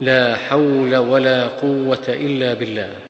لا حول ولا قوة إلا بالله.